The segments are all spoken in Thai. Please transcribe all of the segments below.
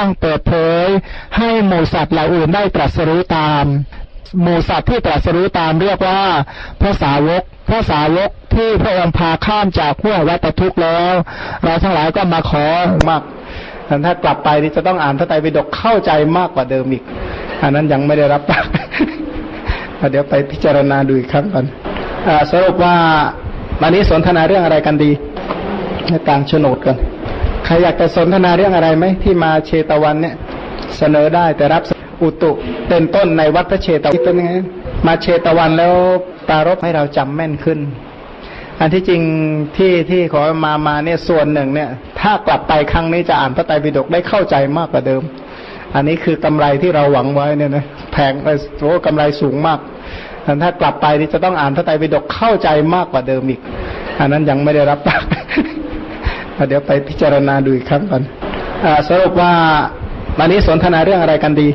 ต้งเปิดเผยให้หมูสัตว์เหล่าอื่นได้ตรัสรู้ตามหมูสัตว์ที่ตรัสรู้ตามเรียกว่าพระสาวกพระสาวกที่พระองค์พาข้ามจากขั้ววัฏทุกข์แล้ว เราทั้งหลายก็มาขอมากถ้ากลับไปนี่จะต้องอ่านพระไตรปิฎกเข้าใจมากกว่าเดิมอีก อันนั้นยังไม่ได้รับปากเดี๋ยวไปพิจารณาดูอีกครั้งก่อนสรุปว่าวันนี้สนทนาเรื่องอะไรกันดีในต่างโฉนดกัน ใครอยากจะสนทนาเรื่องอะไรไหมที่มาเชตวันเนี่ย เสนอได้แต่รับอุตุเป็นต้นในวัดพระเชตวันเป็นยังไงมาเชตวันแล้วปารบให้เราจำแม่นขึ้น อันที่จริงที่ที่ขอมามาเนี่ยส่วนหนึ่งเนี่ย ถ้ากลับไปครั้งนี้จะอ่านพระไตรปิฎกได้เข้าใจมากกว่าเดิม อันนี้คือกำไรที่เราหวังไว้เนี่ยนะแพงโอ้กำไรสูงมากถ้ากลับไปนี่จะต้องอ่านพระไตรปิฎกเข้าใจมากกว่าเดิมอีก อันนั้นยังไม่ได้รับปาก เดี๋ยวไปพิจารณาดูอีกครั้งก่อนอสรุปว่าวันนี้สนทนาเรื่องอะไรกันดี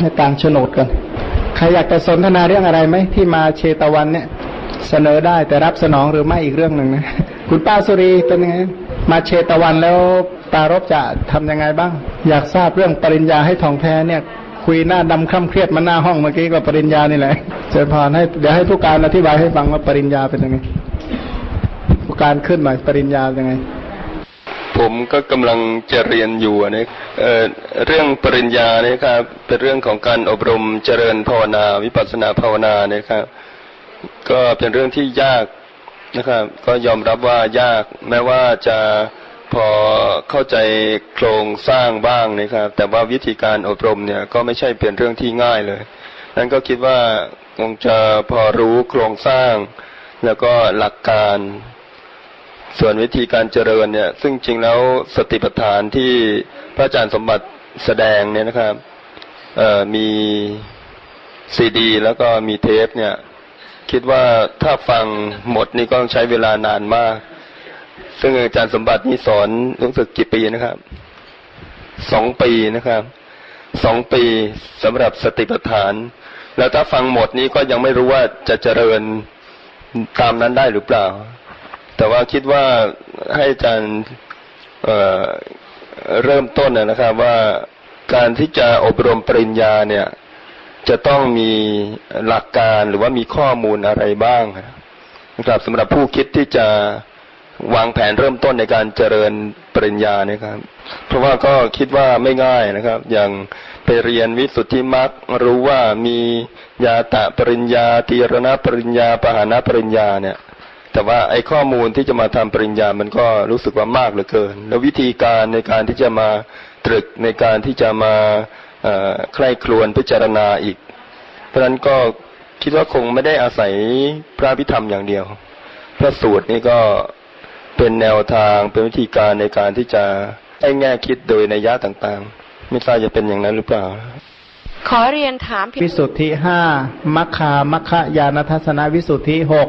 ในต่างโฉนดกันใครอยากจะสนทนาเรื่องอะไรไหมที่มาเชตวันเนี่ย เสนอได้แต่รับสนองหรือไม่อีกเรื่องหนึ่งนะคุณป้าสุรีเป็นยังไงมาเชตวันแล้วปารบจะทํำยังไงบ้าง อยากทราบเรื่องปริญญาให้ทองแท้เนี่ยคุยหน้าดำคล่ำเครียดมาหน้าห้องเมื่อกี้ก็ปริญญานี่แหละเชิญพรให้เดี๋ยวให้ผู้การอธิบายให้ฟังว่าปริญญาเป็นยังไง ผู้การขึ้นหน่อยปริญญาเป็นยังไง ผมก็กำลังจะเรียนอยู่นะเเรื่องปริญญาเนี่ยครับเป็นเรื่องของการอบรมเจริญภาวนา วิปัสสนาภาวนาเนี่ยครับ ก็เป็นเรื่องที่ยากนะครับ ก็ยอมรับว่ายากแม้ว่าจะพอเข้าใจโครงสร้างบ้างนะครับ แต่ว่าวิธีการอบรมเนี่ย ก็ไม่ใช่เป็นเรื่องที่ง่ายเลยนั้นก็คิดว่าคงจะพอรู้โครงสร้าง แล้วก็หลักการ ส่วนวิธีการเจริญเนี่ย ซึ่งจริงแล้วสติปัฏฐานที่พระอาจารย์สมบัติแสดงเนี่ยนะครับมีซีดี แล้วก็มีเทปเนี่ย คิดว่าถ้าฟังหมดนี่ก็ใช้เวลานานมาก ซึ่งอาจารย์สมบัตินี่สอนรู้สึกกี่ปีนะครับสองปีนะครับสองปีสำหรับสติปัฏฐาน แล้วถ้าฟังหมดนี้ก็ยังไม่รู้ว่าจะเจริญตามนั้นได้หรือเปล่า แต่ว่าคิดว่าให้อาจารย์เเริ่มต้นนะครับว่าการที่จะอบรมปริญญาเนี่ย จะต้องมีหลักการหรือว่ามีข้อมูลอะไรบ้างนะครับสำหรับผู้คิดที่จะวางแผนเริ่มต้นในการเจริญปริญญาเนะครับ เพราะว่าก็คิดว่าไม่ง่ายนะครับ อย่างไปเรียนวิสุทธิมรรครู้ว่ามียาตะปริญญาตีรณปริญญาปหานะปริญญาเนี่ย แต่ว่าไอ้ข้อมูลที่จะมาทำปริญญามันก็รู้สึกว่ามากเหลือเกิน แล้ววิธีการในการที่จะมาตรึกในการที่จะมาใคร่ครวญพิจารณาอีก เพราะฉะนั้นก็คิดว่าคงไม่ได้อาศัยพระพิธรรมอย่างเดียว พระสูตรนี่ก็เป็นแนวทางเป็นวิธีการในการที่จะให้แง่คิดโดยในยะต่างๆ ไม่ทราบจะเป็นอย่างนั้นหรือเปล่า ขอเรียนถามวิสุทธิห้ามัคคามัคคายานทัศนวิสุทธิหก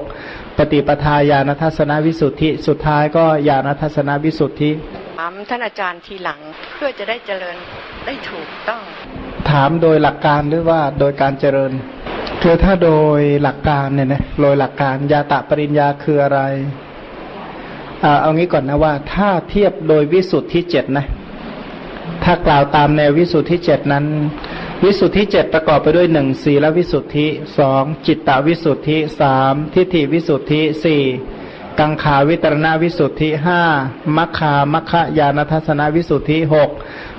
ปฏิปทาญาณทัศนวิสุทธิ สุดท้ายก็ญาณทัศนวิสุทธิ ถามท่านอาจารย์ทีหลังเพื่อจะได้เจริญได้ถูกต้อง ถามโดยหลักการหรือว่าโดยการเจริญ คือถ้าโดยหลักการเนี่ยนะโดยหลักการยาตะปริญญาคืออะไรเอาเอางี้ก่อนนะว่า ถ้าเทียบโดยวิสุทธิเจ็ดนะ ถ้ากล่าวตามแนววิสุทธิเจ็ดนั้น วิสุทธิเจ็ดประกอบไปด้วยหนึ่งสีและวิสุทธิสองจิตตวิสุทธิสามทิฏฐิวิสุทธิสี่กังขาวิตรณวิสุทธิห้ามัคคามัคคายานทัศนวิสุทธิหก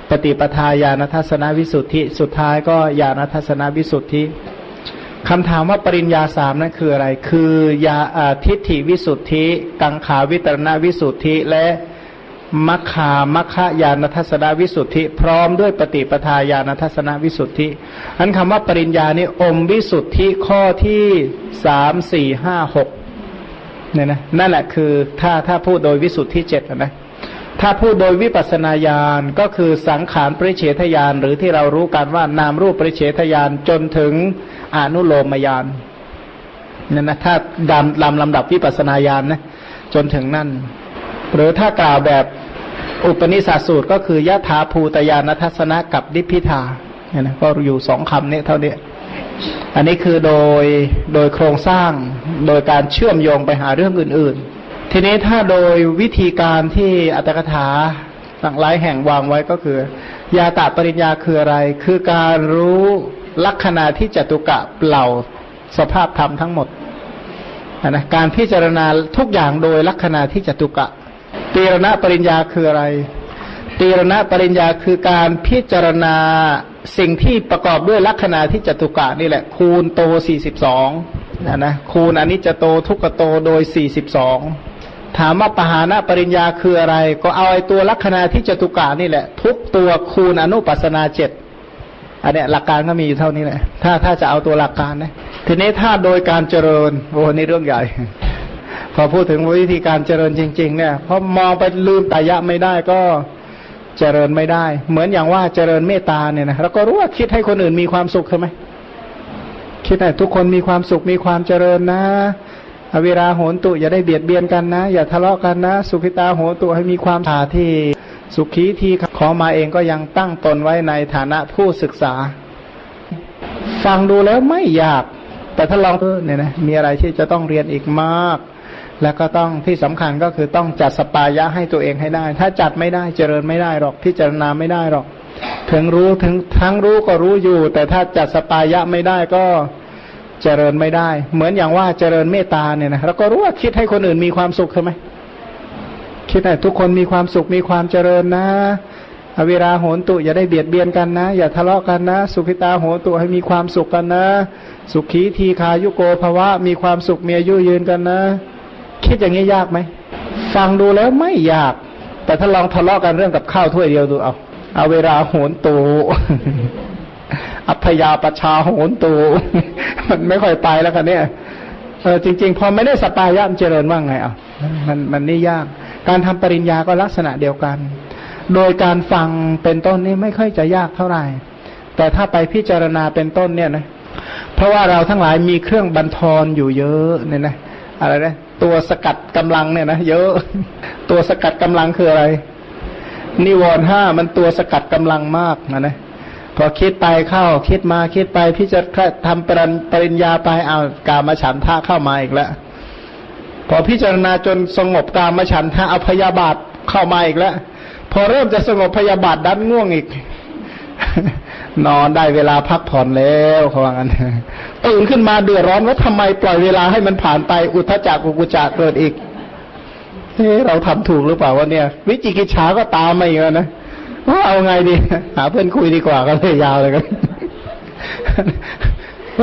ปฏิปทาญาณทัศนวิสุทธิ สุดท้ายก็ญาณทัศนวิสุทธิคำถามว่าปริญญาสามนั้นคืออะไร คือยาทิฏฐิวิสุทธิ กังขาวิตรณวิสุทธิและ มัคคามัคคายานทัศนวิสุทธิ พร้อมด้วยปฏิปทาญาณทัศนวิสุทธิอันคำว่าปริญญานี่อมวิสุทธิข้อที่สามสี่ห้าหกเนี่ยนะนั่นแหละคือถ้าถ้าพูดโดยวิสุทธิเจ็ดนะถ้าพูดโดยวิปัสนาญาณก็คือสังขารปริเฉทญาณหรือที่เรารู้กันว่านามรูปปริเฉทญาณจนถึงอนุโลมญาณเนี่ยนะถ้าดำลำลำดับวิปัสนาญาณนะจนถึงนั่น หรือถ้ากล่าวแบบ อุปนิสัสูตรก็คือยะถาภูตยานทัศนะกับดิพิธาเนี่ยนะก็อยู่สองคำนี้เท่านี้ อันนี้คือโดยโดยโครงสร้างโดยการเชื่อมโยงไปหาเรื่องอื่น ๆ ทีนี้ถ้าโดยวิธีการที่อัตถกถาต่างหลายแห่งวางไว้ก็คือ ยาตะปริญญาคืออะไร คือการรู้ลักษณะที่จตุกะเหล่าสภาพธรรมทั้งหมดนะการพิจารณาทุกอย่างโดยลักษณะที่จตุกะ ตีรณปริญญาคืออะไร ตีรณปริญญาคือการพิจารณาสิ่งที่ประกอบด้วยลักษณะที่จตุกะนี่แหละ คูณโตสี่สิบสองนะนะคูณอันิจจโตทุกโตโดยสี่สิบสองถามว่าปหานะปริญญาคืออะไร ก็เอาไอ้ตัวลักษณะที่จตุกะนี่แหละ ทุกตัวคูณอนุปัสนาเจ็ดอันเนี้ยหลักการก็มีอยู่เท่านี้แหละถ้าถ้าจะเอาตัวหลักการนะทีนี้ถ้าโดยการเจริญโอ้นี่เรื่องใหญ่ พอพูดถึงวิธีการเจริญจริง ๆ เนี่ยพอมองไปลืมตายะไม่ได้ก็เจริญไม่ได้ เหมือนอย่างว่าเจริญเมตตาเนี่ยนะเราก็รู้ว่าคิดให้คนอื่นมีความสุขใช่ไหมคิดให้ทุกคนมีความสุขมีความเจริญนะอเวราโหนตุอย่าได้เบียดเบียนกันนะ อย่าทะเลาะกันนะ สุขิตาโหนตุให้มีความถาที่ สุขีที่ขอมาเองก็ยังตั้งตนไว้ในฐานะผู้ศึกษา ฟังดูแล้วไม่ยาก แต่ถ้าลองเนี่ยนะมีอะไรที่จะต้องเรียนอีกมาก แล้วก็ต้องที่สำคัญก็คือต้องจัดสปายะให้ตัวเองให้ได้ ถ้าจัดไม่ได้เจริญไม่ได้หรอกพิจารณาไม่ได้หรอก ถึงรู้ถึงทั้งรู้ก็รู้อยู่ แต่ถ้าจัดสปายะไม่ได้ก็เจริญไม่ได้ เหมือนอย่างว่าเจริญเมตตาเนี่ยนะเราก็รู้ว่าคิดให้คนอื่นมีความสุขใช่ไหมคิดให้ทุกคนมีความสุขมีความเจริญนะอเวราโหนตุอย่าได้เบียดเบียนกันนะ อย่าทะเลาะกันนะ สุขิตาโหนตุให้มีความสุขกันนะ สุขีทีคายุโกภวะมีความสุขมีอายุยืนกันนะ คิดอย่างนี้ยากไหมฟังดูแล้วไม่ยาก แต่ถ้าลองทะเลาะกันเรื่องกับข้าวถ้วยเดียวดูเอาเอาเวลาโหนตูอัพยาปชาโหนตูมันไม่ค่อยไปแล้วกันเนี่ยเออจริง ๆ พอไม่ได้สปายะมเจริญว่างไงอะมันมันนี่ยาก การทำปริญญาก็ลักษณะเดียวกัน โดยการฟังเป็นต้นนี่ไม่ค่อยจะยากเท่าไหร่ แต่ถ้าไปพิจารณาเป็นต้นเนี่ยนะเพราะว่าเราทั้งหลายมีเครื่องบันทอนอยู่เยอะเนี่ยนะอะไรนะ ตัวสกัดกำลังเนี่ยนะเยอะ ตัวสกัดกำลังคืออะไร นิวรณ์ห้ามันตัวสกัดกำลังมากนะนะพอคิดไปเข้าคิดมาคิดไปพิจารณาทำปริญปริญญาไปเอากามาฉันท่าเข้ามาอีกแล้วพอพิจารณาจนสงบกามาฉันท่าเอาพยาบาทเข้ามาอีกแล้วพอเริ่มจะสงบพยาบาทดันง่วงอีก นอนได้เวลาพักผ่อนแล้วเขาว่างั้นตื่นขึ้นมาเดือดร้อนว่าทำไมปล่อยเวลาให้มันผ่านไปอุทจักกุกุจักเกิดอีกเฮ้เราทำถูกหรือเปล่าวะเนี่ย วิจิกิจฉาก็ตามมาอีกแล้วนะว่าเอาไงดี หาเพื่อนคุยดีกว่าก็เลยยาวเลยกัน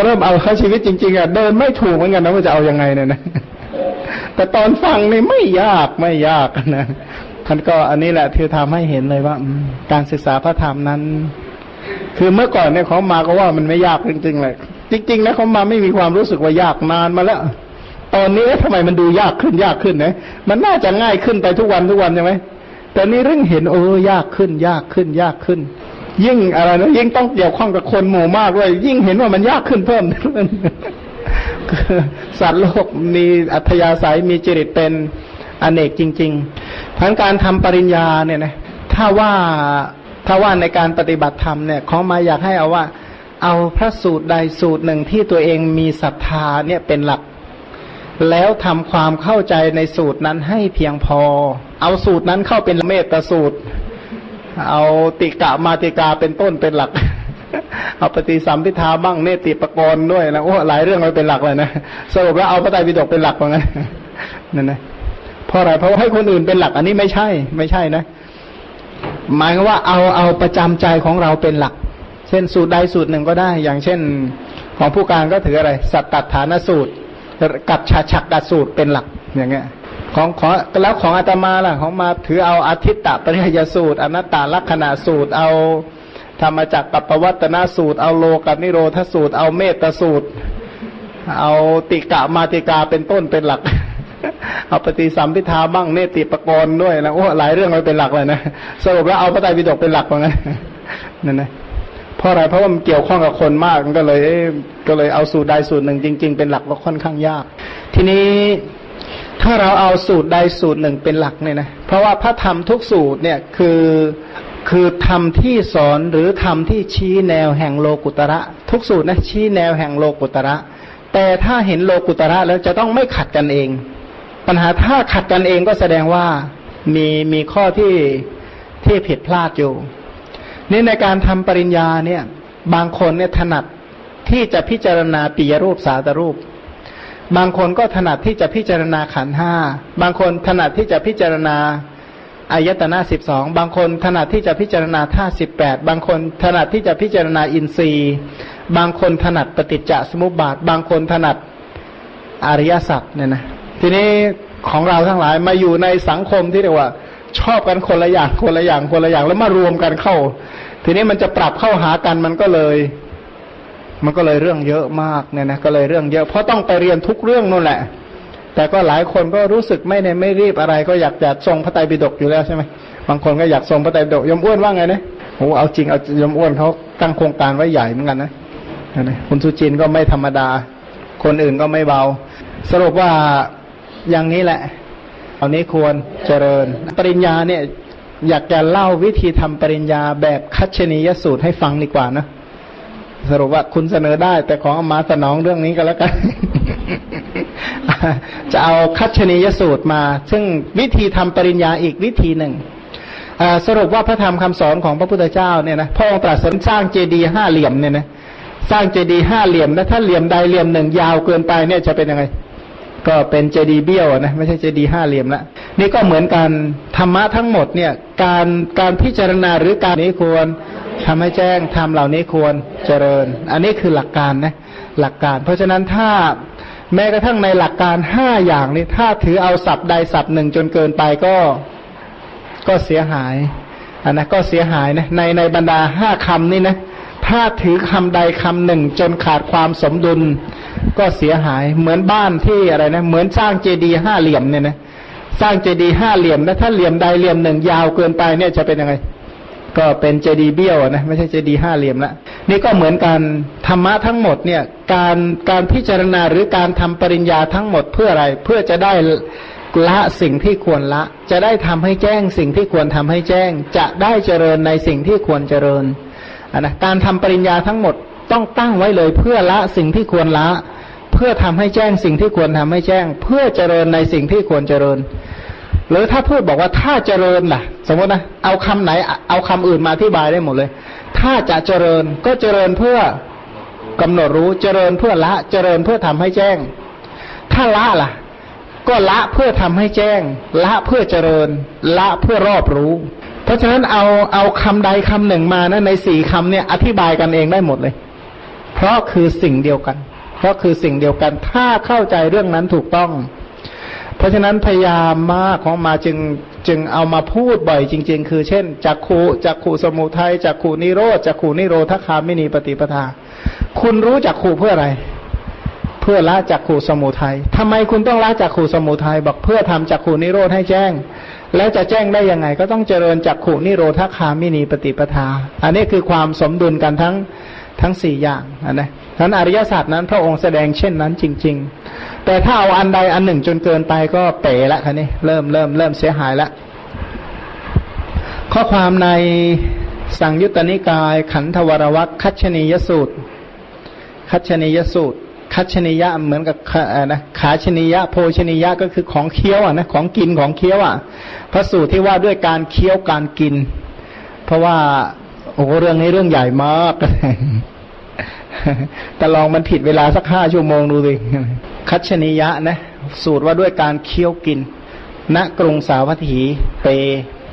เริ่มเอาเข้าชีวิตจริง ๆอะเดินไม่ถูกเหมือนกันนะว่าจะเอายังไงเนี่ยนะแต่ตอนฟังนี่ไม่ยากไม่ยากนะท่านก็อันนี้แหละที่ทำให้เห็นเลยว่าการศึกษาพระธรรมนั้น คือเมื่อก่อนเนี่ยเขามาก็ว่ามันไม่ยากจริงๆเลยจริงๆแล้วเขามาไม่มีความรู้สึกว่ายากนานมาแล้วตอนนี้ทำไมมันดูยากขึ้นยากขึ้นนะมันน่าจะง่ายขึ้นไปทุกวันทุกวันใช่ไหมแต่นี่เรื่องเห็นโอ้ยากขึ้น ยากขึ้น ยากขึ้น ยิ่งอะไรนะยิ่งต้องเกี่ยวข้องกับคนหมู่มากด้วย ยิ่งเห็นว่ามันยากขึ้นเพิ่มสัตว์โลกมีอัธยาศัยมีจริตเป็นอเนกจริง ๆ ทั้งการทำปริญญาเนี่ยนะถ้าว่า ถ้าว่าในการปฏิบัติธรรมเนี่ยเขามาอยากให้เอาว่า เอาพระสูตรใดสูตรหนึ่งที่ตัวเองมีศรัทธาเนี่ยเป็นหลัก แล้วทำความเข้าใจในสูตรนั้นให้เพียงพอ เอาสูตรนั้นเข้าเป็นเมตตาสูตร เอาติกะมาติกาเป็นต้นเป็นหลัก เอาปฏิสัมพิทาบ้างเนติปกรณ์ด้วยนะโอ้หลายเรื่องมันเป็นหลักเลยนะสรุปแล้วเอาพระไตรปิฎกเป็นหลักว่างั้นนั่นนะเพราะอะไรเพราะให้คนอื่นเป็นหลักอันนี้ไม่ใช่ ไม่ใช่นะ หมายว่าเอาเอาประจำใจของเราเป็นหลัก เช่นสูตรใดสูตรหนึ่งก็ได้ อย่างเช่น ของผู้การก็ถืออะไร สัตตฐานสูตร กับชาชักดสูตรเป็นหลักอย่างเงี้ยของของแล้วของอาตมาล่ะของมาถือเอาอาทิตตปริยสูตร อนัตตาลักษณะสูตร เอาธรรมจักรกับปวัตนสูตร เอาโลกนิโรธสูตร เอาเมตสูตร เอาติกะมาติกาเป็นต้นเป็นหลัก เอาปฏิสัมพิทาบ้างเนติปกรณ์ด้วยนะโอ้หลายเรื่องมันเป็นหลักเลยนะสรุปแล้วเอาพระไตรปิฎกเป็นหลักว่างั้นนั่นนะเพราะอะไรเพราะว่ามันเกี่ยวข้องกับคนมากก็เลยก็เลยเอาสูตรใดสูตรหนึ่งจริง ๆ เป็นหลักก็ค่อนข้างยาก ทีนี้ถ้าเราเอาสูตรใดสูตรหนึ่งเป็นหลักเนี่ยนะเพราะว่าพระธรรมทุกสูตรเนี่ยคือคือธรรมที่สอนหรือธรรมที่ชี้แนวแห่งโลกุตระ ทุกสูตรนะชี้แนวแห่งโลกุตระ แต่ถ้าเห็นโลกุตระแล้วจะต้องไม่ขัดกันเอง ปัญหาถ้าขัดกันเองก็แสดงว่ามีมีข้อที่ที่ผิดพลาดอยู่ นี่ในการทำปริญญาเนี่ย บางคนเนี่ยถนัดที่จะพิจารณาปิยรูปสาตรูป บางคนก็ถนัดที่จะพิจารณาขันห้าบางคนถนัดที่จะพิจารณาอายตนะสิบสองบางคนถนัดที่จะพิจารณาท่าสิบแปดบางคนถนัดที่จะพิจารณาอินทรีย์ บางคนถนัดปฏิจจสมุปบาท บางคนถนัดอริยสัจเนี่ยนะ ทีนี้ของเราทั้งหลายมาอยู่ในสังคมที่เรียกว่า ชอบกันคนละอย่างคนละอย่างคนละอย่างแล้วมารวมกันเข้า ทีนี้มันจะปรับเข้าหากันมันก็เลย มันก็เลยเรื่องเยอะมากเนี่ยนะก็เลยเรื่องเยอะเพราะต้องไปเรียนทุกเรื่องนู่นแหละ แต่ก็หลายคนก็รู้สึกไม่ในไม่รีบอะไร ก็อยากจะทรงพระไตรปิฎกอยู่แล้วใช่ไหมบางคนก็อยากทรงพระไตรปิฎกยมอ้วนว่าไงนะโอ้เอาจริงเอายมอ้วนเขาตั้งโครงการไว้ใหญ่เหมือนกันนะนะคุณสุจินก็ไม่ธรรมดา คนอื่นก็ไม่เบา สรุปว่า อย่างนี้แหละเอานี้ควรเจริญ ปริญญาเนี่ย อยากจะเล่าวิธีทำปริญญาแบบคัจฉนียสูตรให้ฟังดีกว่านะสรุปว่าคุณเสนอได้ แต่ขอเอามาสนองเรื่องนี้ก็แล้วกัน จะเอาคัจฉนียสูตรมา ซึ่งวิธีทำปริญญาอีกวิธีหนึ่งสรุปว่าพระธรรมคำสอนของพระพุทธเจ้าเนี่ยนะพระองค์ตรัสสร้างเจดีย์ห้าเหลี่ยมเนี่ยนะสร้างเจดีย์ห้าเหลี่ยมแล้วถ้าเหลี่ยมใดเหลี่ยมหนึ่งยาวเกินไปเนี่ยจะเป็นยังไง ก็เป็นเจดีย์เบี้ยวนะไม่ใช่เจดีย์ห้าเหลี่ยมละนี่ก็เหมือนกันธรรมะทั้งหมดเนี่ยการการพิจารณาหรือการนี้ควรทำให้แจ้งทำเหล่านี้ควรเจริญ อันนี้คือหลักการนะหลักการ เพราะฉะนั้นถ้าแม้กระทั่งในหลักการห้าอย่างนี้ถ้าถือเอาศัพท์ใดศัพท์หนึ่งจนเกินไปก็ก็เสียหายอันนะก็เสียหายนะในในบรรดาห้าคำนี่นะ ถ้าถือคำใดคำหนึ่ง จนขาดความสมดุลก็เสียหาย เหมือนบ้านที่อะไรนะ เหมือนสร้างเจดีย์ห้าเหลี่ยมเนี่ยนะสร้างเจดีย์ห้าเหลี่ยมแล้วถ้าเหลี่ยมใดเหลี่ยมหนึ่งยาวเกินไปเนี่ยจะเป็นยังไง ก็เป็นเจดีย์เบี้ยวนะไม่ใช่เจดีย์ห้าเหลี่ยมละนี่ก็เหมือนกันธรรมะทั้งหมดเนี่ยการการพิจารณาหรือการทำปริญญาทั้งหมดเพื่ออะไรเพื่อจะได้ละสิ่งที่ควรละ จะได้ทำให้แจ้งสิ่งที่ควรทำให้แจ้ง จะได้เจริญในสิ่งที่ควรเจริญ นนะการทำปริญญาทั้งหมดต้องตั้งไว้เลยเพื่อละสิ่งที่ควรละ เพื่อทำให้แจ้งสิ่งที่ควรทำให้แจ้ง เพื่อเจริญในสิ่งที่ควรเจริญ หรือถ้าพูดบอกว่าถ้าเจริญล่ะ สมมตินะเอาคำไหนเอาคำอื่นมาอธิบายได้หมดเลย ถ้าจะเจริญก็เจริญเพื่อกำหนดรู้เจริญเพื่อละเจริญเพื่อทำให้แจ้ง ถ้าละล่ะ ก็ละเพื่อทำให้แจ้ง ละเพื่อเจริญ ละเพื่อรอบรู้ เพราะฉะนั้นเอาเอาคำใดคำหนึ่งมานะในสี่คำเนี่ยอธิบายกันเองได้หมดเลย เพราะคือสิ่งเดียวกัน เพราะคือสิ่งเดียวกัน ถ้าเข้าใจเรื่องนั้นถูกต้อง เพราะฉะนั้นพยายามมากของมาจึงจึงเอามาพูดบ่อยจริง ๆ คือเช่นจักขูจักขูสมุทัยจักขูนิโรธจักขูนิโรธคาไม่มีปฏิปทา คุณรู้จักขูเพื่ออะไร เพื่อละจักขูสมุทัยทำไมคุณต้องละจักขูสมุทัยบอกเพื่อทำจักขูนิโรธให้แจ้ง แล้วจะแจ้งได้ยังไง ก็ต้องเจริญจักขูนิโรธคามินีปฏิปทา อันนี้คือความสมดุลกันทั้งทั้งสี่อย่างนะนั้นอริยศาสตร์นั้นพระองค์แสดงเช่นนั้นจริง ๆ แต่ถ้าเอาอันใดอันหนึ่งจนเกินไปก็เป๋ละคันนี้เริ่มเริ่มเริ่มเสียหายละข้อความในสังยุตตนิกายขันธวรวัคคัชนียสูตร คัชนียสูตร คัชนียะเหมือนกับนะขาชนียะ โภชนียะก็คือของเคี้ยวอะนะของกินของเคี้ยวอะพระสูตรที่ว่าด้วยการเคี้ยวการกิน เพราะว่าโอ้เรื่องนี้เรื่องใหญ่มากแต่ลองมันผิดเวลาสักห้าชั่วโมงดูสิคัชนิยะนะสูตรว่าด้วยการเคี้ยวกินณกรุงสาวัตถีเป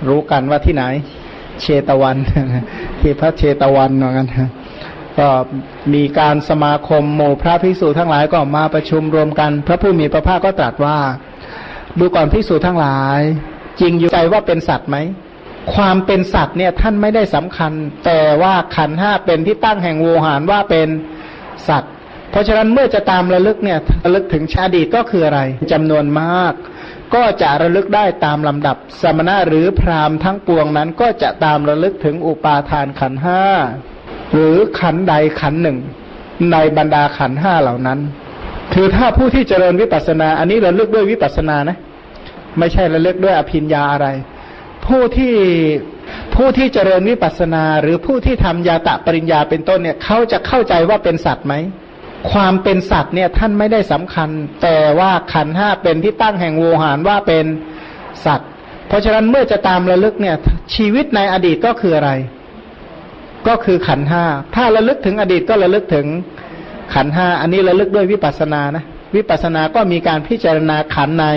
รู้กันว่าที่ไหน เชตวันที่พระเชตวันเหมือนกัน ก็มีการสมาคมโมพระภิกษุทั้งหลายก็มาประชุมรวมกัน พระผู้มีพระภาคก็ตรัสว่า ดูก่อนภิกษุทั้งหลาย จริงอยู่ใจว่าเป็นสัตว์ไหมความเป็นสัตว์เนี่ยท่านไม่ได้สำคัญ แต่ว่าขันห้าเป็นที่ตั้งแห่งโวหารว่าเป็นสัตว์ เพราะฉะนั้นเมื่อจะตามระลึกเนี่ยระลึกถึงชาดีก็คืออะไรจำนวนมาก ก็จะระลึกได้ตามลำดับ สมณะหรือพราหมณ์ทั้งปวงนั้น ก็จะตามระลึกถึงอุปาทานขันห้า หรือขันใดขันหนึ่ง ในบรรดาขันห้าเหล่านั้น คือถ้าผู้ที่เจริญวิปัสสนา อันนี้เระลึกด้วยวิปัสสนานะ ไม่ใช่ระลึกด้วยอภิญญาอะไร ผู้ที่ผู้ที่เจริญวิปัสสนา หรือผู้ที่ทำยาตะปริญญาเป็นต้นเนี่ยเขาจะเข้าใจว่าเป็นสัตว์ไหมความเป็นสัตว์เนี่ยท่านไม่ได้สำคัญ แต่ว่าขันห้าเป็นที่ตั้งแห่งโวหารว่าเป็นสัตว์ เพราะฉะนั้นเมื่อจะตามระลึกเนี่ยชีวิตในอดีตก็คืออะไร ก็คือขันห้า ถ้าระลึกถึงอดีตก็ระลึกถึงขันห้า อันนี้ระลึกด้วยวิปัสสนานะ วิปัสสนาก็มีการพิจารณาขันใน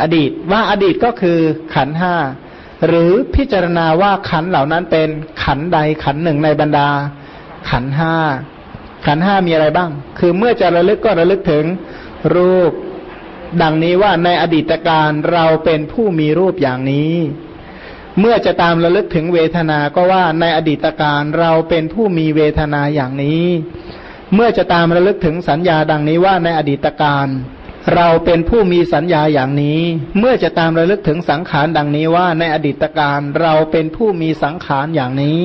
อดีต ว่าอดีตก็คือขันห้า หรือพิจารณาว่าขันเหล่านั้นเป็นขันใดขันหนึ่งในบรรดา ขันห้า ขันห้ามีอะไรบ้าง คือเมื่อจะระลึกก็ระลึกถึงรูป ดังนี้ว่าในอดีตการเราเป็นผู้มีรูปอย่างนี้ เมื่อจะตามระลึกถึงเวทนาก็ว่าในอดีตการเราเป็นผู้มีเวทนาอย่างนี้ เมื่อจะตามระลึกถึงสัญญาดังนี้ว่าในอดีตการเราเป็นผู้มีสัญญาอย่างนี้ เมื่อจะตามระลึกถึงสังขารดังนี้ว่าในอดีตการเราเป็นผู้มีสังขารอย่างนี้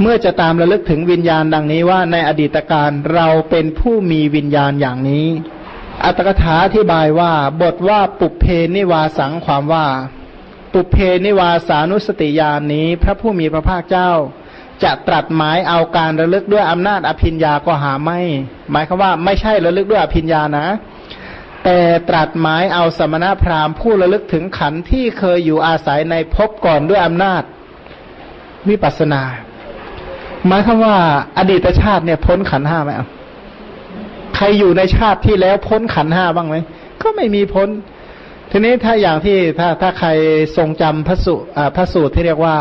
เมื่อจะตามระลึกถึงวิญญาณดังนี้ว่าในอดีตการเราเป็นผู้มีวิญญาณอย่างนี้ อัตถกถาอธิบายว่าบทว่าปุเพนิวาสังความว่า ปุเพนิวาสานุสติญาณนี้ พระผู้มีพระภาคเจ้า จะตรัสหมายเอาการระลึกด้วยอำนาจอภิญญาก็หาไม่ หมายคือว่าไม่ใช่ระลึกด้วยอภิญญานะ แต่ตรัสหมายเอาสมณพราหมณ์ผู้ระลึกถึงขันที่เคยอยู่อาศัยในภพก่อนด้วยอำนาจวิปัสนา หมายคือว่าอดีตชาติเนี่ยพ้นขันห้าไหมใครอยู่ในชาติที่แล้วพ้นขันห้าบ้างไหมก็ไม่มีพ้น ทีนี้ถ้าอย่างที่ถ้าถ้าใครทรงจำพระสูพระสูตรที่เรียกว่า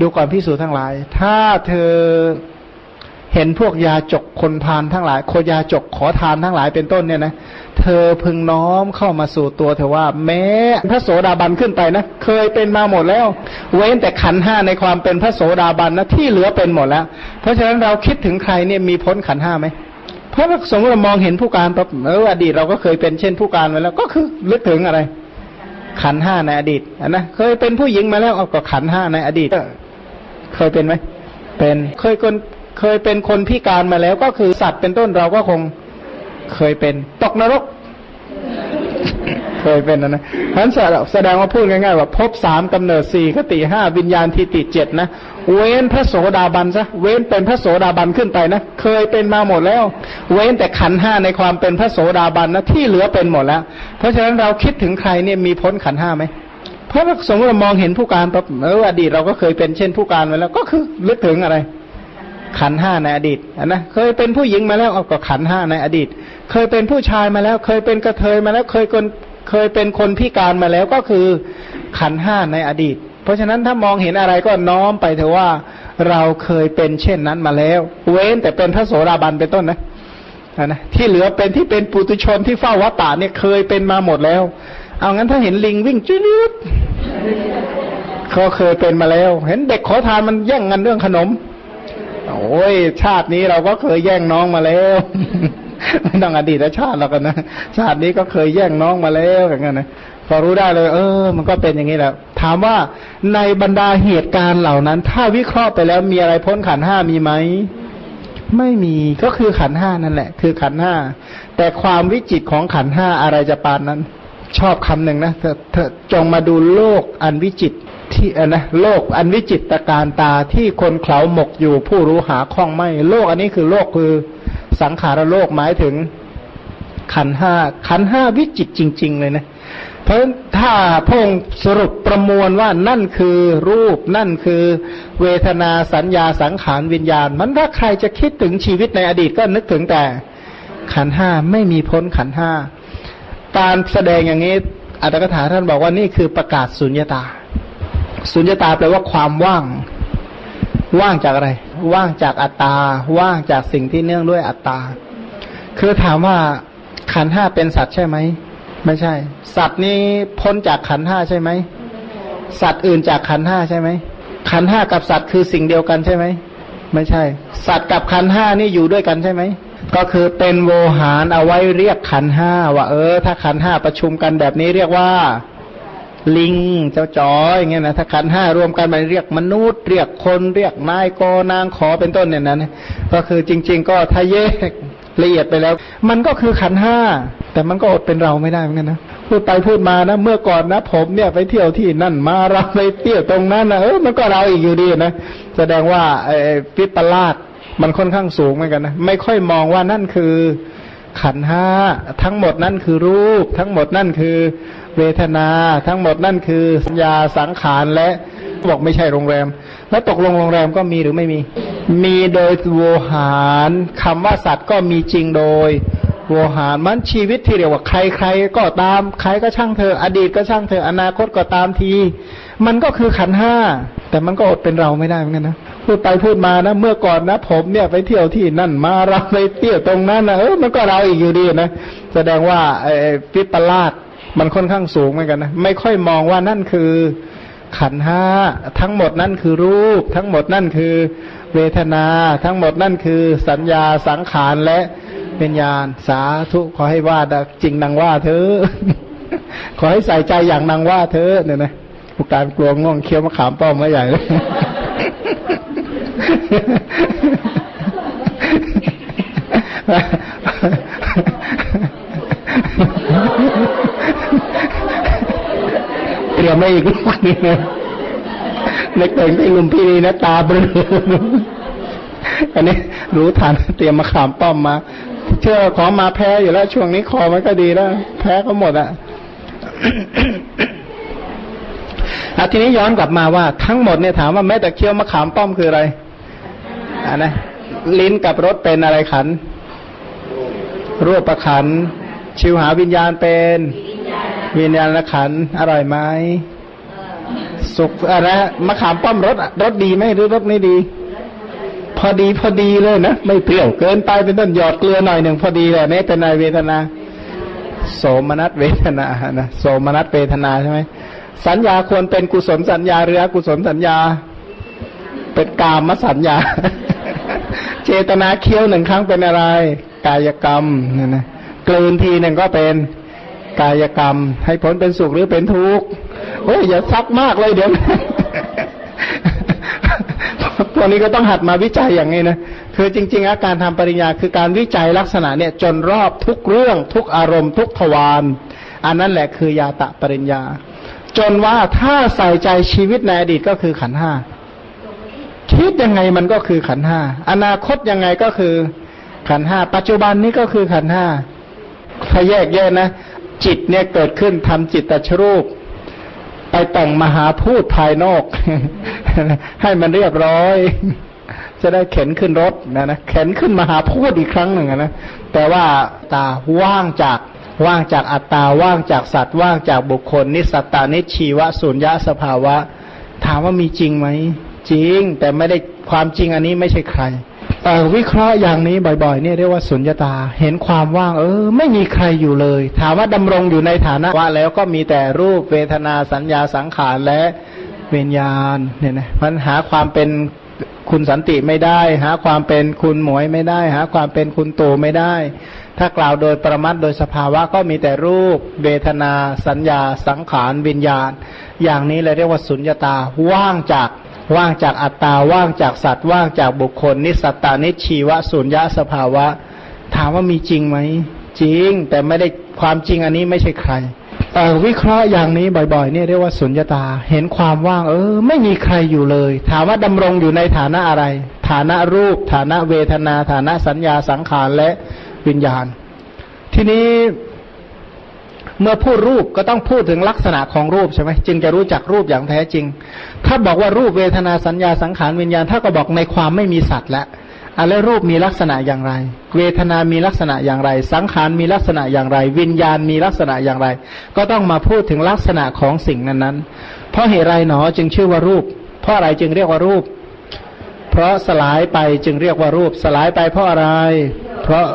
ดูก่อนพิสูจน์ทั้งหลาย ถ้าเธอเห็นพวกยาจกคนพานทั้งหลาย โคยาจกขอทานทั้งหลายเป็นต้นเนี่ยนะเธอพึงน้อมเข้ามาสู่ตัวเธอว่า แม้พระโสดาบันขึ้นไปนะเคยเป็นมาหมดแล้ว เว้นแต่ขันห้าในความเป็นพระโสดาบันนะที่เหลือเป็นหมดแล้ว เพราะฉะนั้นเราคิดถึงใครเนี่ยมีพ้นขันห้าไหม เพราะสมมติเรามองเห็นผู้การปั๊บเอออดีตเราก็เคยเป็นเช่นผู้การมาแล้ว ก็คือลึกถึงอะไร ขันห้าในอดีตนะเคยเป็นผู้หญิงมาแล้วเอาก็ขันห้าในอดีตเคยเป็นไหมเป็นเคยคนเคยเป็นคนพิการมาแล้วก็คือสัตว์เป็นต้นเราก็คงเคยเป็น ตกนรก เคยเป็นนะนะพันแสดงว่าพูดง่ายๆว่าพบสามกำเนิดสี่คติห้าวิญญาณทิฏฐิเจ็ดนะ เว้นพระโสดาบันซะเว้นเป็นพระโสดาบันขึ้นไปนะ เคยเป็นมาหมดแล้ว เว้นแต่ขันห้าในความเป็นพระโสดาบันนะที่เหลือเป็นหมดแล้ว เพราะฉะนั้นเราคิดถึงใครเนี่ยมีพ้นขันห้าไหมเพราะสมมติเรามองเห็นผู้การปั๊บเอออดีตเราก็เคยเป็นเช่นผู้การมาแล้ว ก็คือลึกถึงอะไร ขันห้าในอดีตนะเคยเป็นผู้หญิงมาแล้วเอาก็ขันห้าในอดีต เคยเป็นผู้ชายมาแล้ว เคยเป็นกระเทยมาแล้ว เคยคนเคยเป็นคนพิการมาแล้วก็คือขันห้าในอดีต เพราะฉะนั้นถ้ามองเห็นอะไรก็น้อมไปเถอะว่าเราเคยเป็นเช่นนั้นมาแล้ว เว้นแต่เป็นพระโสดาบันเป็นต้นนะนะที่เหลือเป็นที่เป็นปุตุชนที่เฝ้าวัตตาเนี่ยเคยเป็นมาหมดแล้ว เอางั้นถ้าเห็นลิงวิ่งจุดเขาเคยเป็นมาแล้ว เห็นเด็กขอทานมันแย่งกันเรื่องขนม โอ้ย ชาตินี้เราก็เคยแย่งน้องมาแล้วไม่ต้องอดีตชาติเรากันนะชาตินี้ก็เคยแย่งน้องมาแล้วอย่างเงี้ยนะ อรู้ได้เลย เออ มันก็เป็นอย่างนี้แหละ ถามว่าในบรรดาเหตุการณ์เหล่านั้น ถ้าวิเคราะห์ไปแล้วมีอะไรพ้นขันห้ามีไหมไม่มีก็คือขันห้านั่นแหละ คือขันห้าแต่ความวิจิตของขันห้าอะไรจะปานนั้น ชอบคำหนึ่งนะเธอเธอจงมาดูโลกอันวิจิตที่นะโลกอันวิจิตตการตาที่คนเขาหมกอยู่ ผู้รู้หาคล้องไม่ โลกอันนี้คือโลกคือสังขารโลกหมายถึงขันห้าขันห้าวิจิตจริง ๆ เลยนะ เพราะถ้าพงสรุปประมวลว่านั่นคือรูปนั่นคือเวทนาสัญญาสังขารวิญญาณ มันถ้าใครจะคิดถึงชีวิตในอดีตก็นึกถึงแต่ขันห้าไม่มีพ้นขันห้าการแสดงอย่างนี้อัตถกถาท่านบอกว่านี่คือประกาศสุญญตา สุญญตาแปลว่าความว่าง ว่างจากอะไร ว่างจากอัตตา ว่างจากสิ่งที่เนื่องด้วยอัตตา คือถามว่าขันห้าเป็นสัตว์ใช่ไหม ไม่ใช่ สัตว์นี้พ้นจากขันห้าใช่ไหมสัตว์อื่นจากขันห้าใช่ไหมขันห้ากับสัตว์คือสิ่งเดียวกันใช่ไหมไม่ใช่ สัตว์กับขันห้านี่อยู่ด้วยกันใช่ไหมก็คือเป็นโวหารเอาไว้เรียกขันห้าว่า เออ ถ้าขันห้าประชุมกันแบบนี้เรียกว่าลิงเจ้าจอยอย่างเงี้ยนะถ้าขันห้ารวมกันมันเรียกมนุษย์ เรียกคนเรียกนายกนางขอเป็นต้นเนี่ยนะก็คือจริง ๆ ก็ถ้าแยกละเอียดไปแล้ว มันก็คือขันห้า แต่มันก็อดเป็นเราไม่ได้เหมือนกันนะพูดไปพูดมานะเมื่อก่อนนะ ผมเนี่ยไปเที่ยวที่นั่นมาเราไปเที่ยวตรงนั้นนะเออมันก็เราอีกอยู่ดีนะแสดงว่าไอ้ปิปลาดมันค่อนข้างสูงเหมือนกันนะไม่ค่อยมองว่านั่นคือขันห้าทั้งหมดนั่นคือรูป ทั้งหมดนั่นคือเวทนา ทั้งหมดนั่นคือสัญญาสังขารและบอกไม่ใช่โรงแรม แล้วตกลงโรงแรมก็มีหรือไม่มี มีโดยโวหารคำว่าสัตว์ก็มีจริงโดย โวหารมันชีวิตที่เรียกว่าใครใครก็ตามใครก็ช่างเธอ อดีตก็ช่างเธออนาคตก็ตามที มันก็คือขันห้าแต่มันก็อดเป็นเราไม่ได้เหมือนกันนะพูดไปพูดมานะเมื่อก่อนนะ ผมเนี่ยไปเที่ยวที่นั่นมาเราไปเที่ยวตรงนั้นนะเออมันก็เราอีกอยู่ดีนะแสดงว่าไอ้ปิปลาดมันค่อนข้างสูงเหมือนกันนะไม่ค่อยมองว่านั่นคือขันห้าทั้งหมดนั่นคือรูป ทั้งหมดนั่นคือเวทนา ทั้งหมดนั่นคือสัญญาสังขารและ เป็นญาณสาธุขอให้ว่าจริงนางว่าเธอ ขอให้ใส่ใจอย่างนางว่าเธอเนี่ยนะผู้การกลัวง่วงเคี้ยวมะขามป้อมมาใหญ่เลยเตรียมไม่อีกลูกนี่นะในเก่งที่ลุมพี่นี่นะตาเบลออันนี้รู้ทันเตรียมมาขามป้อมมา เชื่อของมาแพ้อยู่แล้ว ช่วงนี้คอมันก็ดีแล้ว แพ้ก็หมดอะอาทีนี้ย้อนกลับมาว่าทั้งหมดเนี่ยถามว่าแม้แต่เคี้ยวมะขามป้อมคืออะไรอ่านะลิ้นกับรสเป็นอะไรขันรูปประขัน ชิวหาวิญญาณเป็น วิญญาณละขัน อร่อยไหมสุกอะไรมะขามป้อมรสรสดีไหมหรือรสไม่ดี พอดีพอดีเลยนะ ไม่เปรี้ยวเกินไปเป็นต้นหยอดเกลือหน่อยหนึ่งพอดีเลยนี่เป็นนายเวทนา โสมนัสเวทนานะโสมนัสเวทนาใช่ไหมสัญญาควรเป็นกุศลสัญญาหรืออกุศลสัญญา เป็นกามสัญญา เจตนาเคี้ยวหนึ่งครั้งเป็นอะไร กายกรรมนี่นะกลืนทีหนึ่งก็เป็นกายกรรม ให้ผลเป็นสุขหรือเป็นทุกข์โอ้ยอย่าซักมากเลยเดี๋ยว พวกนี้ก็ต้องหัดมาวิจัยอย่างนี้นะคือจริง ๆ อาการทำปริญญาคือการวิจัยลักษณะเนี่ยจนรอบทุกเรื่องทุกอารมณ์ ทุกทวารอันนั้นแหละคือยาตะปริญญา จนว่าถ้าใส่ใจชีวิตในอดีตก็คือขันห้าคิดยังไงมันก็คือขันห้าอนาคตยังไงก็คือขันห้าปัจจุบันนี้ก็คือขันห้าถ้าแยกแยะนะ จิตเนี่ยเกิดขึ้นทำจิตตชรูป ไปแต่งมหาพูดภายนอก ให้มันเรียบร้อย จะได้เข็นขึ้นรถนะนะเข็นขึ้นมหาพูดอีกครั้งหนึ่งนะแต่ว่าตาว่างจากว่างจากอัตตาว่างจากสัตว์ว่างจากบุคคล นิสัตตานิชีวะสุญญาสภาวะ ถามว่ามีจริงไหม จริง แต่ไม่ได้ความจริงอันนี้ไม่ใช่ใคร วิเคราะห์อย่างนี้บ่อยๆเนี่ยเรียกว่าสุญญตา เห็นความว่าง เออ ไม่มีใครอยู่เลย ถามว่าดำรงอยู่ในฐานะว่าแล้วก็มีแต่รูปเวทนาสัญญาสังขารและวิญญาณเนี่ยนะมันหาความเป็นคุณสันติไม่ได้ หาความเป็นคุณหมวยไม่ได้ หาความเป็นคุณโตไม่ได้ ถ้ากล่าวโดยประมัดโดยสภาวะก็มีแต่รูป เวทนา สัญญา สังขารวิญญาณ อย่างนี้เลยเรียกว่าสุญญตาว่างจาก ว่างจากอัตตาว่างจากสัตว์ว่างจากบุคคล นิสัตตานิชีวะสุญญาสภาวะ ถามว่ามีจริงไหมจริง แต่ไม่ได้ความจริงอันนี้ไม่ใช่ใครวิเคราะห์อย่างนี้บ่อยๆเนี่ยเรียกว่าสุญญตา เห็นความว่าง เออ ไม่มีใครอยู่เลย ถามว่าดำรงอยู่ในฐานะอะไร ฐานะรูป ฐานะเวทนา ฐานะสัญญาสังขารและวิญญาณ ทีนี้ เมื่อพูดรูปก็ต้องพูดถึงลักษณะของรูปใช่ไหมจึงจะรู้จักรูปอย่างแท้จริง ถ้าบอกว่ารูปเวทนาสัญญาสังขารวิญญาณถ้าก็บอกในความไม่มีสัตว์แล้วอะไรรูปมีลักษณะอย่างไร เวทนามีลักษณะอย่างไร สังขารมีลักษณะอย่างไร วิญญาณมีลักษณะอย่างไร ก็ต้องมาพูดถึงลักษณะของสิ่งนั้นๆ เพราะเหตุไรหนอจึงชื่อว่ารูป เพราะอะไรจึงเรียกว่ารูป เพราะสลายไปจึงเรียกว่ารูป สลายไปเพราะอะไร เพราะ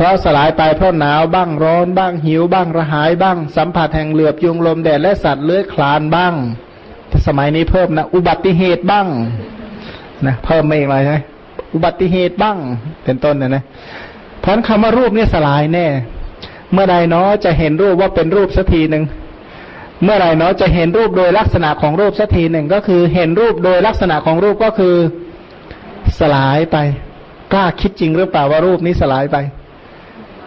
เพราะสลายไปเพราะหนาวบ้างร้อนบ้างหิวบ้างระหายบ้าง สัมผัสแห่งเหลือบยุงลมแดดและสัตว์เลื้อยคลานบ้าง สมัยนี้เพิ่มนะ อุบัติเหตุบ้างนะเพิ่มไม่อีกเลยใช่อุบัติเหตุบ้าง เป็นต้นนะนะเพราะคำว่ารูปเนี่สลายแน่ เมื่อใดเนาะจะเห็นรูปว่าเป็นรูปสักทีหนึ่งเมื่อไรเนาะจะเห็นรูปโดยลักษณะของรูปสักทีหนึ่งก็คือเห็นรูปโดยลักษณะของรูปก็คือสลายไป กล้าคิดจริงหรือเปล่าว่ารูปนี้สลายไป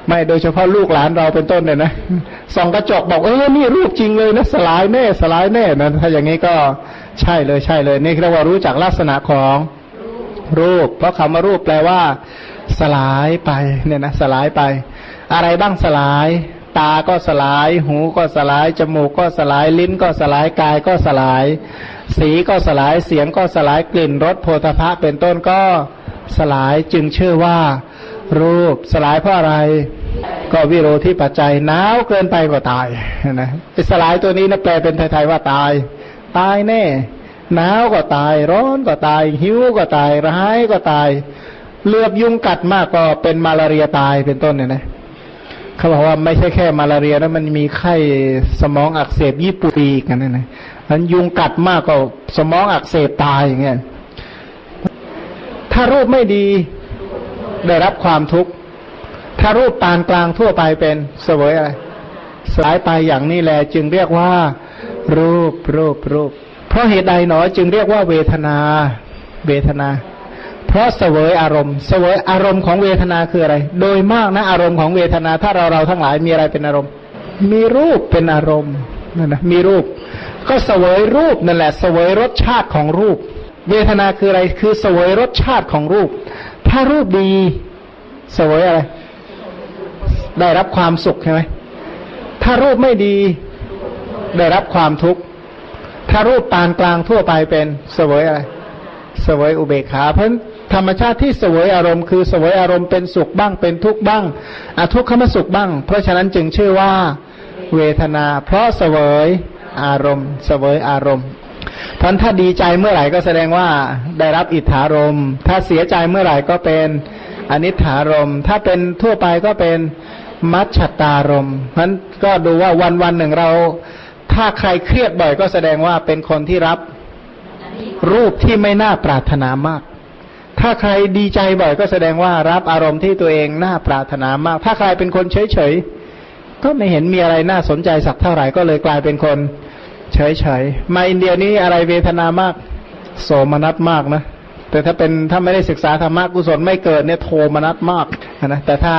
ไม่โดยเฉพาะลูกหลานเราเป็นต้นเนี่ยนะส่องกระจกบอกเออนี่รูปจริงเลยนะสลายแน่สลายแน่นะถ้าอย่างนี้ก็ใช่เลยใช่เลยนี่เรียกว่ารู้จักลักษณะของรูป เพราะคำว่ารูปแปลว่า สลายไปเนี่ยนะสลายไป อะไรบ้างสลาย ตาก็สลาย หูก็สลาย จมูกก็สลาย ลิ้นก็สลาย กายก็สลาย สีก็สลาย เสียงก็สลาย กลิ่น รส โพธพะเป็นต้นก็สลายจึงเชื่อว่า รูปสลายเพราะอะไร ก็วิโรธที่ปัจจัยหนาวเกินไปก็ตายนะสลายตัวนี้นะแปลเป็นไทยๆว่าตาย ตายแน่หนาวก็ตาย ร้อนก็ตาย หิวก็ตายร้ายก็ตาย เลือบยุงกัดมากก็เป็นมาลาเรียตายเป็นต้นเนี่ยนะเขาบอกว่าไม่ใช่แค่มาลาเรียนะมันมีไข้สมองอักเสบญี่ปุ่นอีกกันนะนะมันยุงกัดมากก็สมองอักเสบตายอย่างเงี้ยถ้ารูปไม่ดี ได้รับความทุกข์ ถ้ารูปปานกลางทั่วไปเป็นเสวยอะไรสลายไปอย่างนี้แหละจึงเรียกว่า รูปรูปรูป เพราะเหตุใดหนอจึงเรียกว่าเวทนา เวทนา เพราะเสวยอารมณ์ เสวยอารมณ์ของเวทนาคืออะไร โดยมากนะอารมณ์ของเวทนา ถ้าเราเราทั้งหลายมีอะไรเป็นอารมณ์ มีรูปเป็นอารมณ์นั่นนะมีรูป ก็เสวยรูปนั่นแหละ เสวยรสชาติของรูป เวทนาคืออะไรคือเสวยรสชาติของรูป ถ้ารูปดีสวยอะไร ได้รับความสุขใช่ไหมถ้ารูปไม่ดีได้รับความทุกข์ ถ้ารูปปานกลางทั่วไปเป็นสวยอะไร สวยอุเบกขา เพราะธรรมชาติที่สวยอารมณ์คือสวยอารมณ์เป็นสุขบ้างเป็นทุกข์บ้างอทุกขมสุขบ้าง เพราะฉะนั้นจึงชื่อว่าเวทนา เพราะเสวยอารมณ์เสวยอารมณ์ ท่านถ้าดีใจเมื่อไหร่ก็แสดงว่าได้รับอิทธารม ถ้าเสียใจเมื่อไหร่ก็เป็นอนิถารม ถ้าเป็นทั่วไปก็เป็นมัชชตารมนั้นก็ดูว่าวันวันหนึ่งเรา ถ้าใครเครียดบ่อยก็แสดงว่าเป็นคนที่รับรูปที่ไม่น่าปรารถนามาก ถ้าใครดีใจบ่อยก็แสดงว่ารับอารมณ์ที่ตัวเองน่าปรารถนามาก ถ้าใครเป็นคนเฉยเฉยก็ไม่เห็นมีอะไรน่าสนใจสักเท่าไหร่ก็เลยกลายเป็นคน เฉยเฉยมาอินเดียนี้อะไรเวทนามาก โสมนัสมากนะแต่ถ้าเป็นถ้าไม่ได้ศึกษาธรรมะกุศลไม่เกิดเนี่ยโทมนัสมากนะแต่ถ้า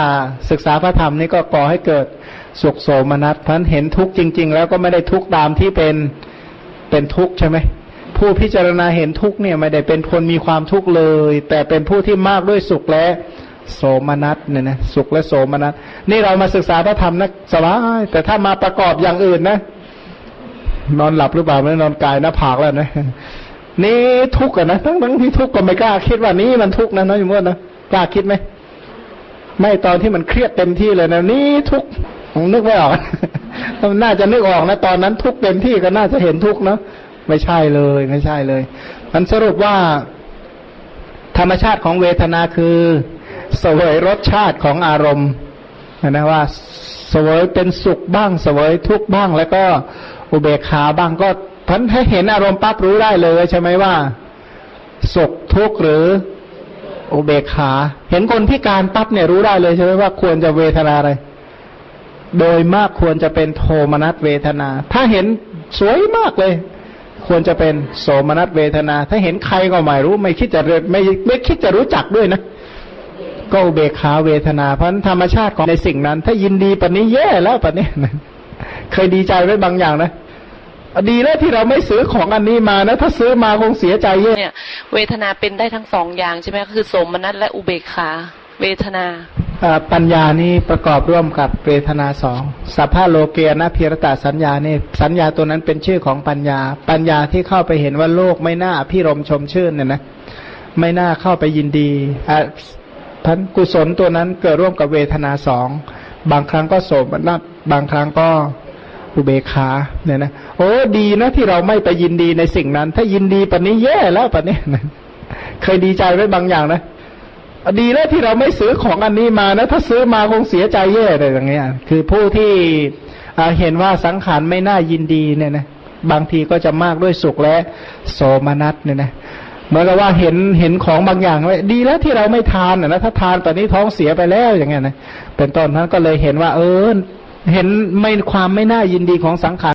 ศึกษาพระธรรมนี่ก็ก่อให้เกิดสุขโสมนัสพันเห็นทุกข์จริง ๆ แล้วก็ไม่ได้ทุกข์ตามที่เป็นเป็นทุกข์ใช่ไหมผู้พิจารณาเห็นทุกข์เนี่ยไม่ได้เป็นคนมีความทุกข์เลย แต่เป็นผู้ที่มากด้วยสุขและโสมนัสเนี่ยนะสุขและโสมนัสนี่เรามาศึกษาพระธรรมนะสบายแต่ถ้ามาประกอบอย่างอื่นนะ นอนหลับหรือเปล่าไม่นอนกายหน้าผากแล้วนะนี่ทุกข์นะทั้งทั้งที่ทุกข์ก็ไม่กล้าคิดว่านี่มันทุกข์นะน้อยมดนะกล้าคิดไหมไม่ตอนที่มันเครียดเต็มที่เลยนะนี่ทุกข์ผมนึกไม่ออกน่าจะนึกออกนะตอนนั้นทุกข์เต็มที่ก็น่าจะเห็นทุกข์เนาะไม่ใช่เลยไม่ใช่เลยมันสรุปว่า ธรรมชาติของเวทนาคือสวยรสชาติของอารมณ์นะว่าสวยเป็นสุขบ้างสวยทุกข์บ้างแล้วก็ อุเบกขาบ้างก็พันให้เห็นอารมณ์ปั๊บรู้ได้เลยใช่ไหมว่าสุขทุกข์หรืออุเบกขา เห็นคนพิการปั๊บเนี่ยรู้ได้เลยใช่ไหมว่าควรจะเวทนาอะไร โดยมากควรจะเป็นโทมนัสเวทนา ถ้าเห็นสวยมากเลย ควรจะเป็นโสมนัสเวทนา ถ้าเห็นใครก็ไม่รู้ ไม่คิดจะไม่ไม่คิดจะรู้จักด้วยนะ ก็อุเบกขาเวทนาเพราะธรรมชาติของในสิ่งนั้น ถ้ายินดีปนี้แย่แล้วปนี้เคยดีใจไว้บางอย่างนะ ดีแล้วที่เราไม่ซื้อของอันนี้มานะถ้าซื้อมาคงเสียใจเยอะเนี่ยเวทนาเป็นได้ทั้งสองอย่างใช่ไหมคือสมนัตและอุเบกขา เวทนาปัญญานี่ประกอบร่วมกับเวทนาสองสัพพะโลเกียนะพิรตาสัญญาเนี่ยสัญญาตัวนั้นเป็นชื่อของปัญญา ปัญญาที่เข้าไปเห็นว่าโลกไม่น่าพิรมชมชื่นเนี่ยนะไม่น่าเข้าไปยินดีพันกุศลตัวนั้นเกิดร่วมกับเวทนาสองบางครั้งก็โสมนัสบางครั้งก็ อุเบคาเนี่ยนะโอ้ดีนะที่เราไม่ไปยินดีในสิ่งนั้น ถ้ายินดีปนี้แย่แล้วปนี้เคยดีใจไว้บางอย่างนะดีแล้วที่เราไม่ซื้อของอันนี้มานะ ถ้าซื้อมาคงเสียใจแย่เลยอย่างเงี้ย คือผู้ที่เห็นว่าสังขารไม่น่ายินดีเนี่ยนะบางทีก็จะมากด้วยสุขและโสมนัสเนี่ยนะเหมือนกับว่าเห็นเห็นของบางอย่างไว้ดีแล้วที่เราไม่ทานนะถ้าทานตอนนี้ท้องเสียไปแล้วอย่างเงี้ยนะเป็นต้นนั้นก็เลยเห็นว่าเออ เห็นไม่ความไม่น่ายินดีของสังขาร